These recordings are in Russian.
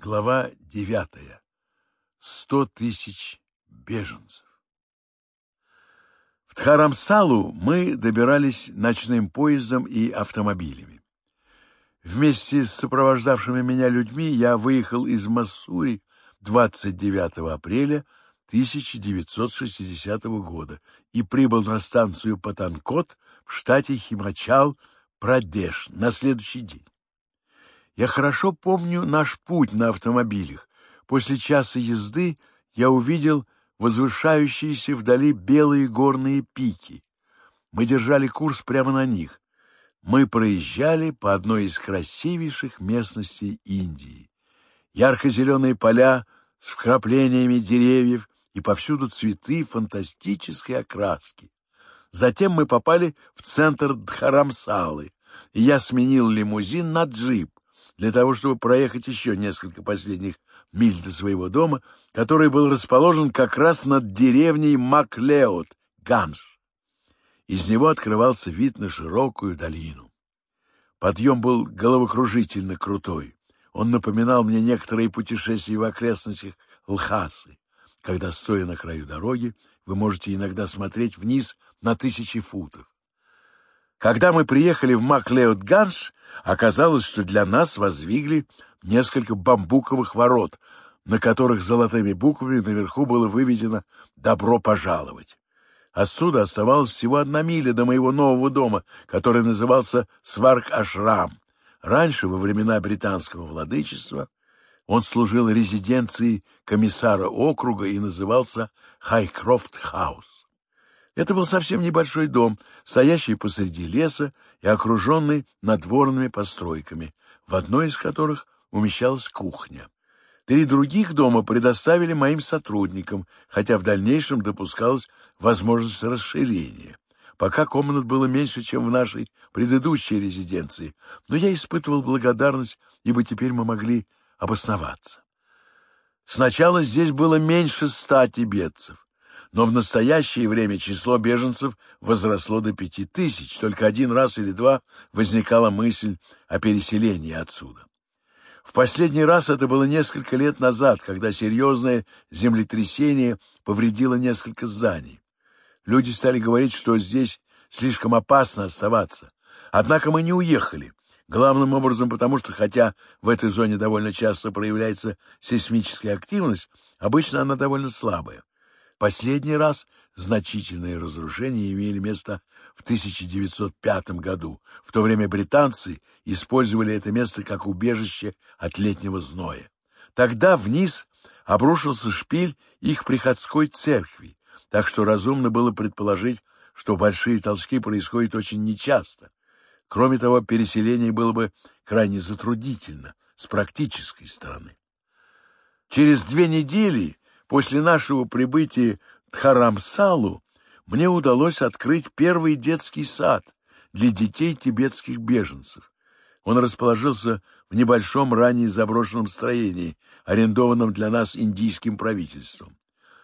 Глава девятая. Сто тысяч беженцев. В Тхарамсалу мы добирались ночным поездом и автомобилями. Вместе с сопровождавшими меня людьми я выехал из Массури 29 апреля 1960 года и прибыл на станцию Патанкот в штате Химачал, Прадеш на следующий день. Я хорошо помню наш путь на автомобилях. После часа езды я увидел возвышающиеся вдали белые горные пики. Мы держали курс прямо на них. Мы проезжали по одной из красивейших местностей Индии. Ярко-зеленые поля с вкраплениями деревьев и повсюду цветы фантастической окраски. Затем мы попали в центр Дхарамсалы, и я сменил лимузин на джип для того, чтобы проехать еще несколько последних миль до своего дома, который был расположен как раз над деревней Маклеот, Ганш. Из него открывался вид на широкую долину. Подъем был головокружительно крутой. Он напоминал мне некоторые путешествия в окрестностях Лхасы, когда, стоя на краю дороги, вы можете иногда смотреть вниз на тысячи футов. Когда мы приехали в Маклеод-Ганш, оказалось, что для нас воздвигли несколько бамбуковых ворот, на которых золотыми буквами наверху было выведено «Добро пожаловать». Отсюда оставалось всего одна миля до моего нового дома, который назывался Сварк-Ашрам. Раньше, во времена британского владычества, он служил резиденцией комиссара округа и назывался Хайкрофт-Хаус. Это был совсем небольшой дом, стоящий посреди леса и окруженный надворными постройками, в одной из которых умещалась кухня. Три других дома предоставили моим сотрудникам, хотя в дальнейшем допускалась возможность расширения. Пока комнат было меньше, чем в нашей предыдущей резиденции, но я испытывал благодарность, ибо теперь мы могли обосноваться. Сначала здесь было меньше ста тибетцев но в настоящее время число беженцев возросло до пяти тысяч. Только один раз или два возникала мысль о переселении отсюда. В последний раз это было несколько лет назад, когда серьезное землетрясение повредило несколько зданий. Люди стали говорить, что здесь слишком опасно оставаться. Однако мы не уехали. Главным образом потому, что хотя в этой зоне довольно часто проявляется сейсмическая активность, обычно она довольно слабая. Последний раз значительные разрушения имели место в 1905 году. В то время британцы использовали это место как убежище от летнего зноя. Тогда вниз обрушился шпиль их приходской церкви, так что разумно было предположить, что большие толчки происходят очень нечасто. Кроме того, переселение было бы крайне затруднительно с практической стороны. Через две недели После нашего прибытия в Дхарамсалу мне удалось открыть первый детский сад для детей тибетских беженцев. Он расположился в небольшом ранее заброшенном строении, арендованном для нас индийским правительством,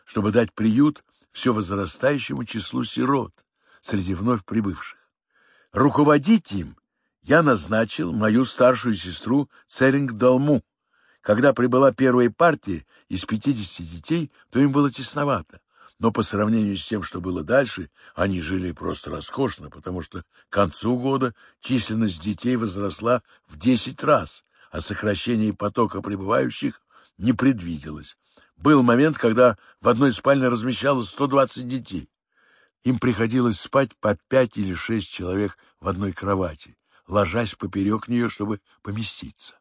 чтобы дать приют все возрастающему числу сирот среди вновь прибывших. Руководить им я назначил мою старшую сестру Церинг Далму, когда прибыла первая партия из 50 детей, то им было тесновато. Но по сравнению с тем, что было дальше, они жили просто роскошно, потому что к концу года численность детей возросла в 10 раз, а сокращение потока прибывающих не предвиделось. Был момент, когда в одной спальне размещалось 120 детей. Им приходилось спать по пять или шесть человек в одной кровати, ложась поперек нее, чтобы поместиться.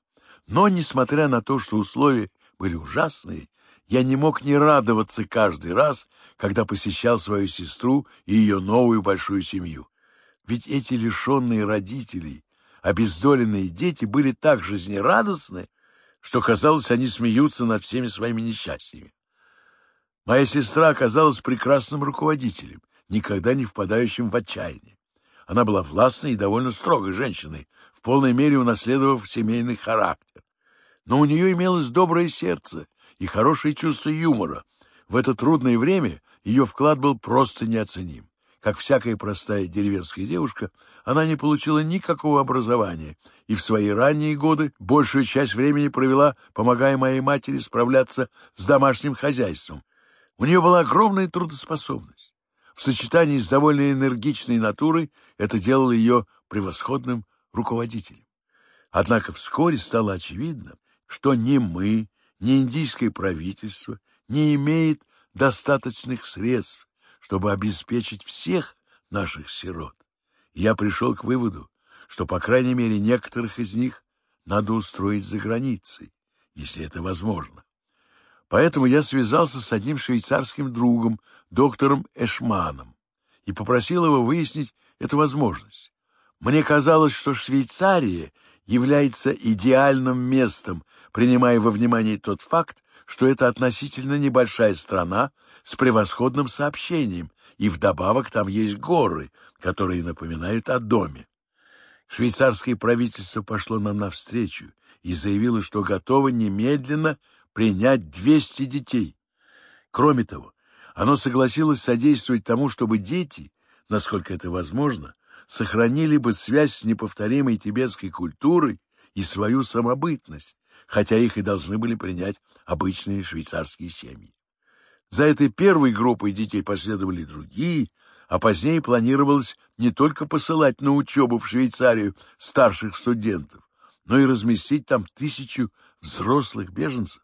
Но, несмотря на то, что условия были ужасные, я не мог не радоваться каждый раз, когда посещал свою сестру и ее новую большую семью. Ведь эти лишенные родителей, обездоленные дети были так жизнерадостны, что, казалось, они смеются над всеми своими несчастьями. Моя сестра оказалась прекрасным руководителем, никогда не впадающим в отчаяние. Она была властной и довольно строгой женщиной, полной мере унаследовав семейный характер. Но у нее имелось доброе сердце и хорошее чувство юмора. В это трудное время ее вклад был просто неоценим. Как всякая простая деревенская девушка, она не получила никакого образования и в свои ранние годы большую часть времени провела, помогая моей матери справляться с домашним хозяйством. У нее была огромная трудоспособность. В сочетании с довольно энергичной натурой это делало ее превосходным руководителем. Однако вскоре стало очевидно, что ни мы, ни индийское правительство не имеет достаточных средств, чтобы обеспечить всех наших сирот. Я пришел к выводу, что, по крайней мере, некоторых из них надо устроить за границей, если это возможно. Поэтому я связался с одним швейцарским другом, доктором Эшманом, и попросил его выяснить эту возможность. Мне казалось, что Швейцария является идеальным местом, принимая во внимание тот факт, что это относительно небольшая страна с превосходным сообщением, и вдобавок там есть горы, которые напоминают о доме. Швейцарское правительство пошло нам навстречу и заявило, что готово немедленно принять 200 детей. Кроме того, оно согласилось содействовать тому, чтобы дети, насколько это возможно, сохранили бы связь с неповторимой тибетской культурой и свою самобытность, хотя их и должны были принять обычные швейцарские семьи. За этой первой группой детей последовали другие, а позднее планировалось не только посылать на учебу в Швейцарию старших студентов, но и разместить там тысячу взрослых беженцев.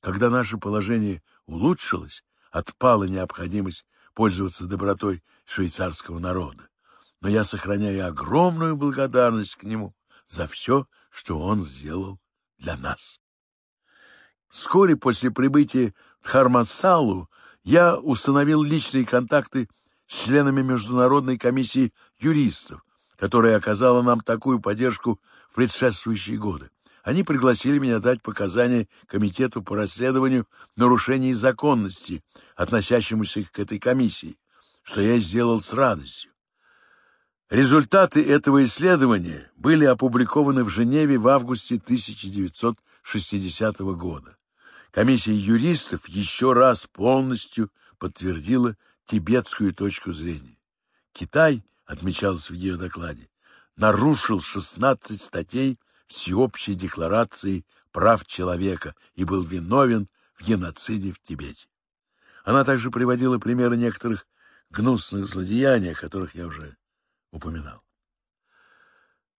Когда наше положение улучшилось, отпала необходимость пользоваться добротой швейцарского народа но я сохраняю огромную благодарность к нему за все, что он сделал для нас. Вскоре после прибытия в Хармасалу я установил личные контакты с членами Международной комиссии юристов, которая оказала нам такую поддержку в предшествующие годы. Они пригласили меня дать показания Комитету по расследованию нарушений законности, относящемуся к этой комиссии, что я сделал с радостью. Результаты этого исследования были опубликованы в Женеве в августе 1960 года. Комиссия юристов еще раз полностью подтвердила тибетскую точку зрения. Китай, отмечалось в ее докладе, нарушил 16 статей Всеобщей декларации прав человека и был виновен в геноциде в Тибете. Она также приводила примеры некоторых гнусных злодеяний, о которых я уже упоминал.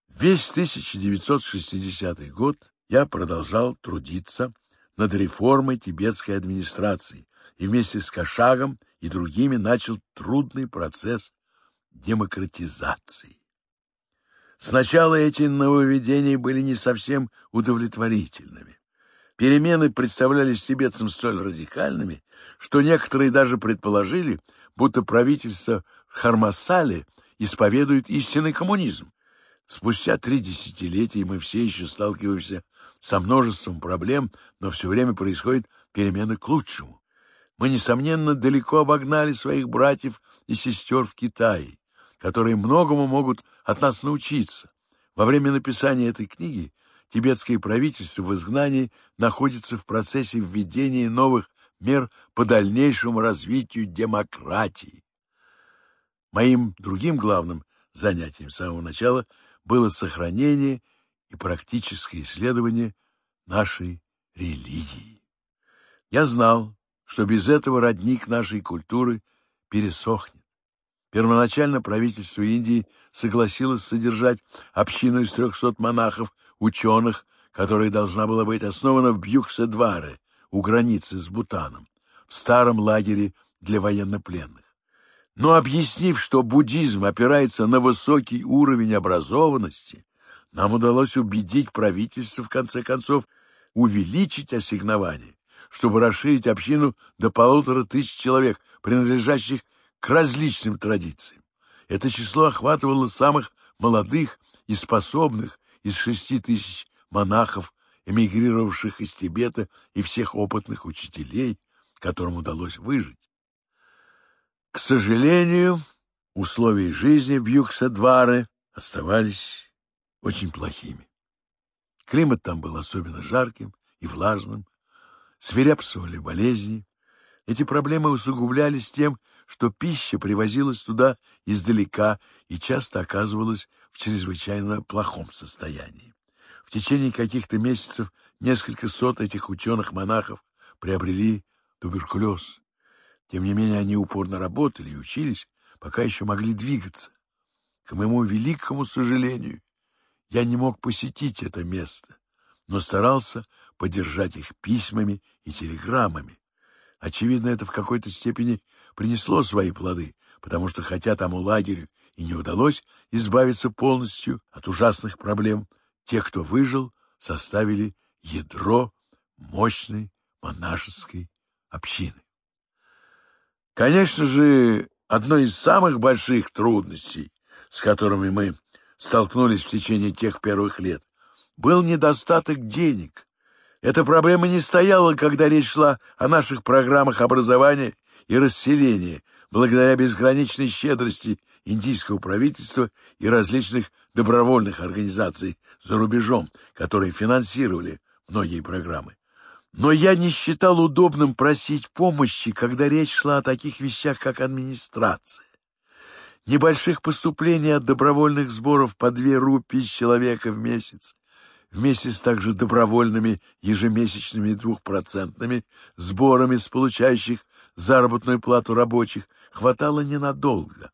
Весь 1960 год я продолжал трудиться над реформой тибетской администрации и вместе с Кашагом и другими начал трудный процесс демократизации. Сначала эти нововведения были не совсем удовлетворительными. Перемены представлялись тибетцам столь радикальными, что некоторые даже предположили, будто правительство Хармасали исповедует истинный коммунизм. Спустя три десятилетия мы все еще сталкиваемся со множеством проблем, но все время происходят перемены к лучшему. Мы, несомненно, далеко обогнали своих братьев и сестер в Китае, которые многому могут от нас научиться. Во время написания этой книги тибетское правительство в изгнании находится в процессе введения новых мер по дальнейшему развитию демократии. Моим другим главным занятием с самого начала было сохранение и практическое исследование нашей религии. Я знал, что без этого родник нашей культуры пересохнет. Первоначально правительство Индии согласилось содержать общину из 300 монахов, ученых, которая должна была быть основана в Бьюксе-Дваре, у границы с Бутаном, в старом лагере для военнопленных. Но объяснив, что буддизм опирается на высокий уровень образованности, нам удалось убедить правительство, в конце концов, увеличить ассигнование, чтобы расширить общину до полутора тысяч человек, принадлежащих к различным традициям. Это число охватывало самых молодых и способных из шести тысяч монахов, эмигрировавших из Тибета, и всех опытных учителей, которым удалось выжить. К сожалению, условия жизни в Юг-Садваре оставались очень плохими. Климат там был особенно жарким и влажным, свирепствовали болезни. Эти проблемы усугублялись тем, что пища привозилась туда издалека и часто оказывалась в чрезвычайно плохом состоянии. В течение каких-то месяцев несколько сот этих ученых-монахов приобрели туберкулез, тем не менее, они упорно работали и учились, пока еще могли двигаться. К моему великому сожалению, я не мог посетить это место, но старался поддержать их письмами и телеграммами. Очевидно, это в какой-то степени принесло свои плоды, потому что, хотя тому лагерю и не удалось избавиться полностью от ужасных проблем, те, кто выжил, составили ядро мощной монашеской общины. Конечно же, одной из самых больших трудностей, с которыми мы столкнулись в течение тех первых лет, был недостаток денег. Эта проблема не стояла, когда речь шла о наших программах образования и расселения, благодаря безграничной щедрости индийского правительства и различных добровольных организаций за рубежом, которые финансировали многие программы. Но я не считал удобным просить помощи, когда речь шла о таких вещах, как администрация. Небольших поступлений от добровольных сборов по две рупии с человека в месяц, вместе с также добровольными ежемесячными двухпроцентными сборами с получающих заработную плату рабочих, хватало ненадолго.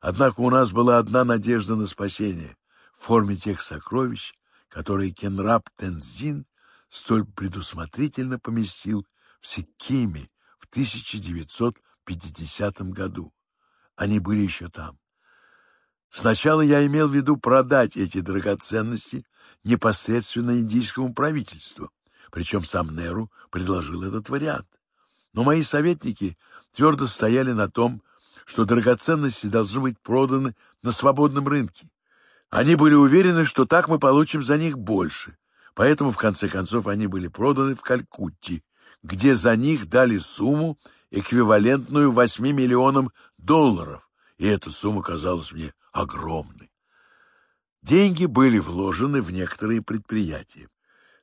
Однако у нас была одна надежда на спасение в форме тех сокровищ, которые Кенраб Тензин – столь предусмотрительно поместил в Секиме в 1950 году. Они были еще там. Сначала я имел в виду продать эти драгоценности непосредственно индийскому правительству, причем сам Неру предложил этот вариант. Но мои советники твердо стояли на том, что драгоценности должны быть проданы на свободном рынке. Они были уверены, что так мы получим за них больше, Поэтому, в конце концов, они были проданы в Калькутте, где за них дали сумму, эквивалентную 8 миллионам долларов, и эта сумма казалась мне огромной. Деньги были вложены в некоторые предприятия.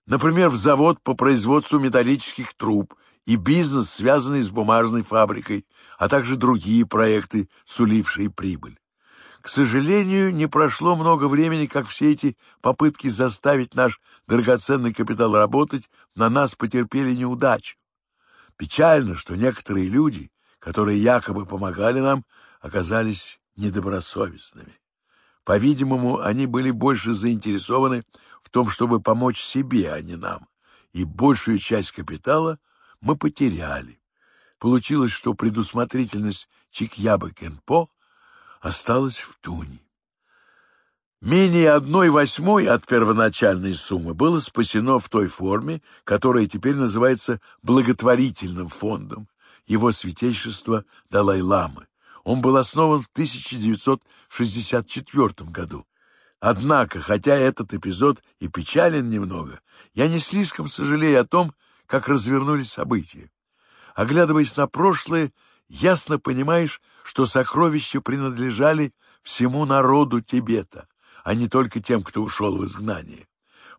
Например, в завод по производству металлических труб и бизнес, связанный с бумажной фабрикой, а также другие проекты, сулившие прибыль. К сожалению, не прошло много времени, как все эти попытки заставить наш драгоценный капитал работать на нас потерпели неудачу. Печально, что некоторые люди, которые якобы помогали нам, оказались недобросовестными. По-видимому, они были больше заинтересованы в том, чтобы помочь себе, а не нам, и большую часть капитала мы потеряли. Получилось, что предусмотрительность Чикьябы Кенпо осталось в Туне. Менее одной восьмой от первоначальной суммы было спасено в той форме, которая теперь называется благотворительным фондом, его святейшество Далай-Ламы. Он был основан в 1964 году. Однако, хотя этот эпизод и печален немного, я не слишком сожалею о том, как развернулись события. Оглядываясь на прошлое, ясно понимаешь, что сокровища принадлежали всему народу Тибета, а не только тем, кто ушел в изгнание.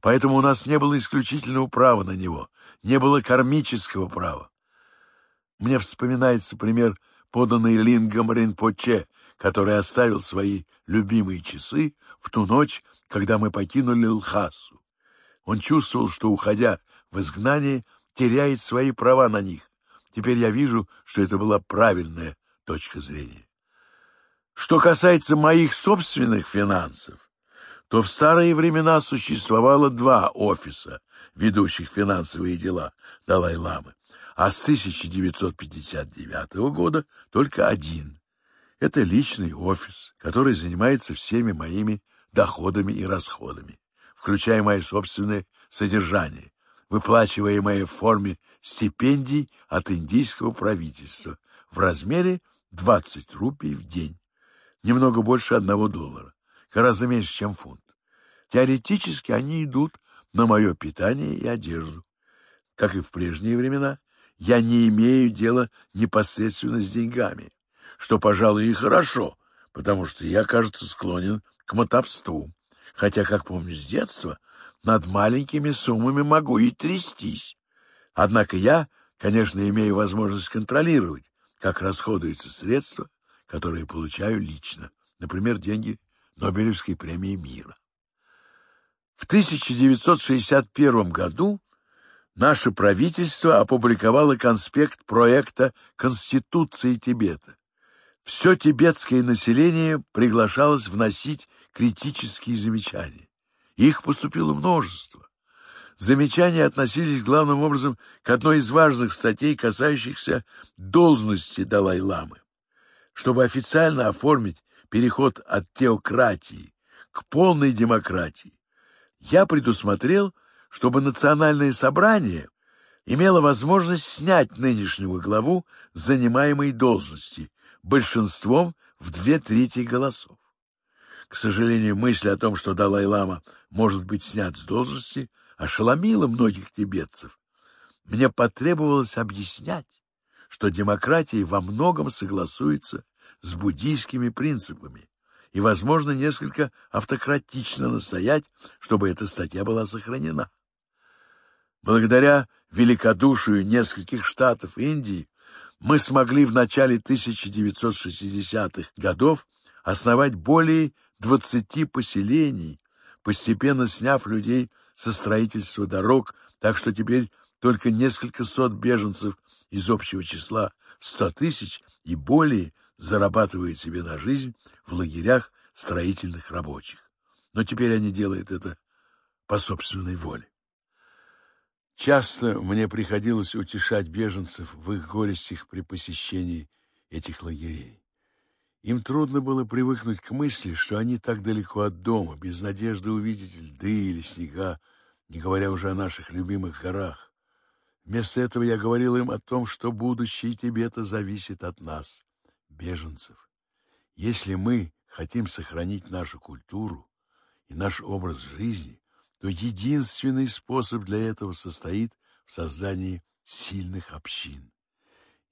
Поэтому у нас не было исключительного права на него, не было кармического права. Мне вспоминается пример, поданный Лингом Ринпоче, который оставил свои любимые часы в ту ночь, когда мы покинули Лхасу. Он чувствовал, что, уходя в изгнание, теряет свои права на них. Теперь я вижу, что это была правильная точка зрения, что касается моих собственных финансов, то в старые времена существовало два офиса, ведущих финансовые дела Далай-ламы, а с 1959 года только один. Это личный офис, который занимается всеми моими доходами и расходами, включая мои собственные содержание, выплачиваемые в форме стипендий от индийского правительства в размере 20 рупий в день, немного больше одного доллара, гораздо меньше, чем фунт. Теоретически они идут на мое питание и одежду. Как и в прежние времена, я не имею дела непосредственно с деньгами, что, пожалуй, и хорошо, потому что я, кажется, склонен к мотовству, хотя, как помню с детства, над маленькими суммами могу и трястись. Однако я, конечно, имею возможность контролировать как расходуются средства, которые получаю лично, например, деньги Нобелевской премии мира. В 1961 году наше правительство опубликовало конспект проекта Конституции Тибета. Все тибетское население приглашалось вносить критические замечания. Их поступило множество. Замечания относились главным образом к одной из важных статей, касающихся должности Далай-ламы. Чтобы официально оформить переход от теократии к полной демократии, я предусмотрел, чтобы национальное собрание имело возможность снять нынешнего главу занимаемой должности большинством в две трети голосов. К сожалению, мысль о том, что Далай-лама может быть снят с должности – ошеломило многих тибетцев. Мне потребовалось объяснять, что демократия во многом согласуется с буддийскими принципами, и, возможно, несколько автократично настоять, чтобы эта статья была сохранена. Благодаря великодушию нескольких штатов Индии мы смогли в начале 1960-х годов основать более 20 поселений, постепенно сняв людей со строительства дорог, так что теперь только несколько сот беженцев из общего числа ста тысяч и более зарабатывают себе на жизнь в лагерях строительных рабочих. Но теперь они делают это по собственной воле. Часто мне приходилось утешать беженцев в их горестях при посещении этих лагерей. Им трудно было привыкнуть к мысли, что они так далеко от дома, без надежды увидеть льды или снега, не говоря уже о наших любимых горах. Вместо этого я говорил им о том, что будущее Тибета зависит от нас, беженцев. Если мы хотим сохранить нашу культуру и наш образ жизни, то единственный способ для этого состоит в создании сильных общин.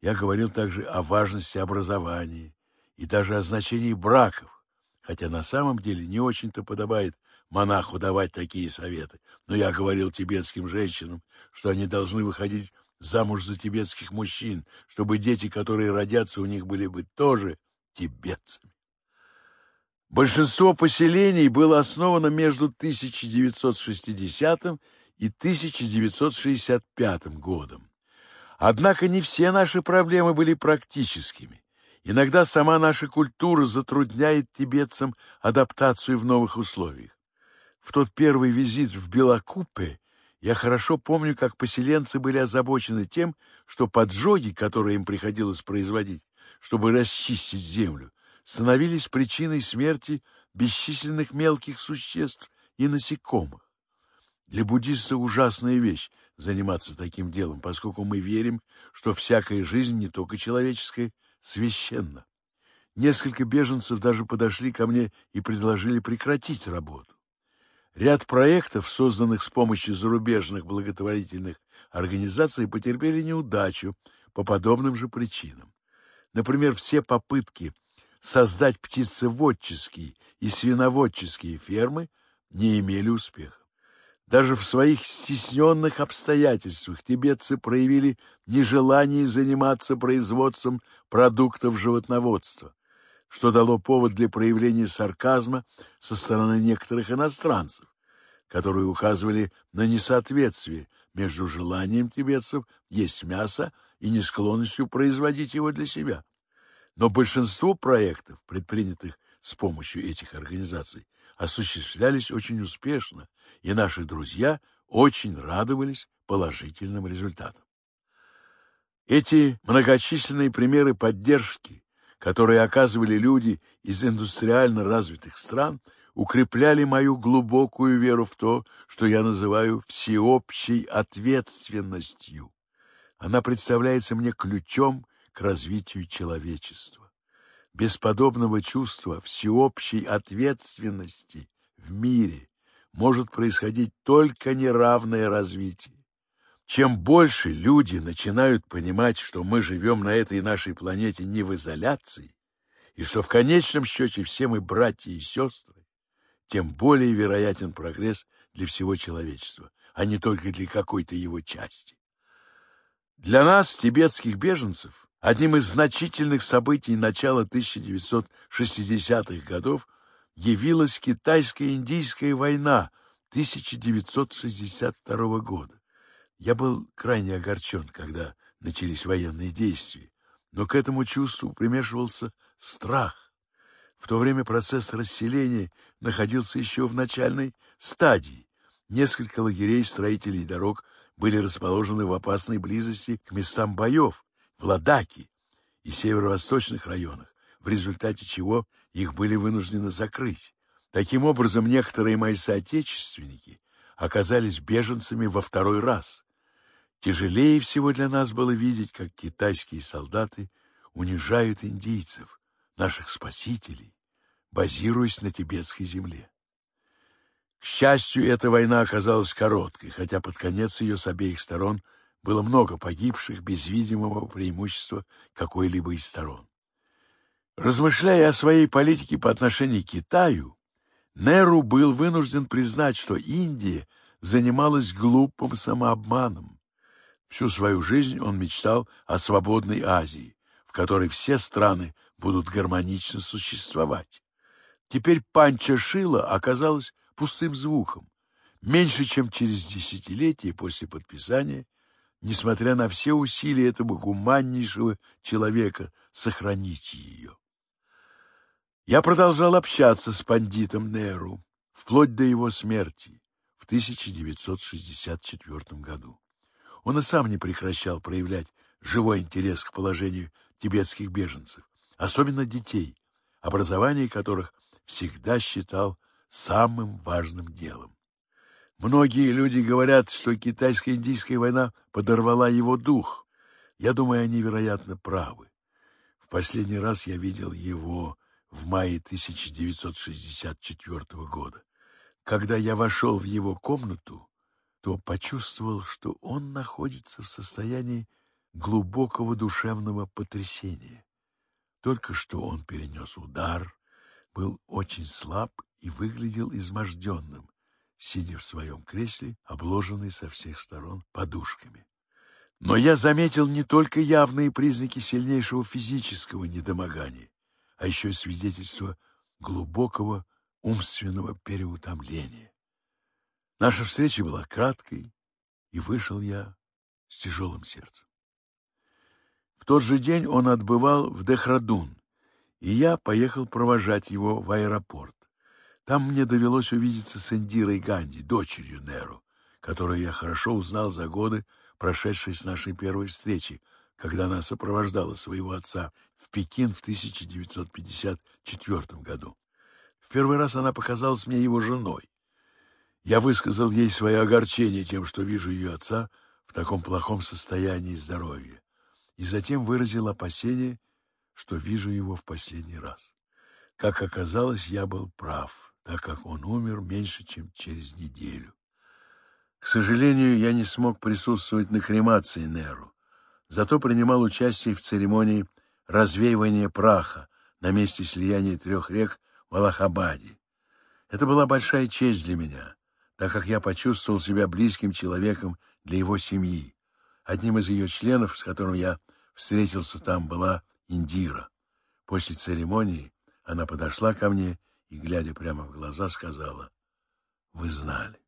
Я говорил также о важности образования, и даже о значении браков, хотя на самом деле не очень-то подобает монаху давать такие советы. Но я говорил тибетским женщинам, что они должны выходить замуж за тибетских мужчин, чтобы дети, которые родятся у них, были бы тоже тибетцами. Большинство поселений было основано между 1960 и 1965 годом. Однако не все наши проблемы были практическими. Иногда сама наша культура затрудняет тибетцам адаптацию в новых условиях. В тот первый визит в Белокупе я хорошо помню, как поселенцы были озабочены тем, что поджоги, которые им приходилось производить, чтобы расчистить землю, становились причиной смерти бесчисленных мелких существ и насекомых. Для буддиста ужасная вещь заниматься таким делом, поскольку мы верим, что всякая жизнь, не только человеческая, священно. Несколько беженцев даже подошли ко мне и предложили прекратить работу. Ряд проектов, созданных с помощью зарубежных благотворительных организаций, потерпели неудачу по подобным же причинам. Например, все попытки создать птицеводческие и свиноводческие фермы не имели успеха. Даже в своих стесненных обстоятельствах тибетцы проявили нежелание заниматься производством продуктов животноводства, что дало повод для проявления сарказма со стороны некоторых иностранцев, которые указывали на несоответствие между желанием тибетцев есть мясо и несклонностью производить его для себя. Но большинство проектов, предпринятых с помощью этих организаций, осуществлялись очень успешно, и наши друзья очень радовались положительным результатам. Эти многочисленные примеры поддержки, которые оказывали люди из индустриально развитых стран, укрепляли мою глубокую веру в то, что я называю всеобщей ответственностью. Она представляется мне ключом к развитию человечества бесподобного чувства, всеобщей ответственности в мире может происходить только неравное развитие. Чем больше люди начинают понимать, что мы живем на этой нашей планете не в изоляции, и что в конечном счете все мы братья и сестры, тем более вероятен прогресс для всего человечества, а не только для какой-то его части. Для нас, тибетских беженцев, Одним из значительных событий начала 1960-х годов явилась Китайско-Индийская война 1962 года. Я был крайне огорчен, когда начались военные действия, но к этому чувству примешивался страх. В то время процесс расселения находился еще в начальной стадии. Несколько лагерей строителей дорог были расположены в опасной близости к местам боев, владаки и северо-восточных районах, в результате чего их были вынуждены закрыть. Таким образом, некоторые мои соотечественники оказались беженцами во второй раз. Тяжелее всего для нас было видеть, как китайские солдаты унижают индийцев, наших спасителей, базируясь на тибетской земле. К счастью, эта война оказалась короткой, хотя под конец ее с обеих сторон – было много погибших без видимого преимущества какой-либо из сторон. Размышляя о своей политике по отношению к Китаю, Неру был вынужден признать, что Индия занималась глупым самообманом. Всю свою жизнь он мечтал о свободной Азии, в которой все страны будут гармонично существовать. Теперь панча Шила оказалась пустым звуком. Меньше чем через десятилетие после подписания несмотря на все усилия этого гуманнейшего человека, сохранить ее. Я продолжал общаться с пандитом Неру вплоть до его смерти в 1964 году. Он и сам не прекращал проявлять живой интерес к положению тибетских беженцев, особенно детей, образование которых всегда считал самым важным делом. Многие люди говорят, что китайско-индийская война подорвала его дух. Я думаю, они невероятно правы. В последний раз я видел его в мае 1964 года. Когда я вошел в его комнату, то почувствовал, что он находится в состоянии глубокого душевного потрясения. Только что он перенес удар, был очень слаб и выглядел изможденным сидя в своем кресле, обложенный со всех сторон подушками. Но я заметил не только явные признаки сильнейшего физического недомогания, а еще и свидетельство глубокого умственного переутомления. Наша встреча была краткой, и вышел я с тяжелым сердцем. В тот же день он отбывал в Дехрадун, и я поехал провожать его в аэропорт. Там мне довелось увидеться с Индирой Ганди, дочерью Неру, которую я хорошо узнал за годы, прошедшие с нашей первой встречи, когда она сопровождала своего отца в Пекин в 1954 году. В первый раз она показалась мне его женой. Я высказал ей свое огорчение тем, что вижу ее отца в таком плохом состоянии здоровья, и затем выразил опасение, что вижу его в последний раз. Как оказалось, я был прав как он умер меньше, чем через неделю. К сожалению, я не смог присутствовать на кремации Неру, зато принимал участие в церемонии развеивания праха на месте слияния трех рек в Алахабаде. Это была большая честь для меня, так как я почувствовал себя близким человеком для его семьи. Одним из ее членов, с которым я встретился там, была Индира. После церемонии она подошла ко мне и, глядя прямо в глаза, сказала, «Вы знали».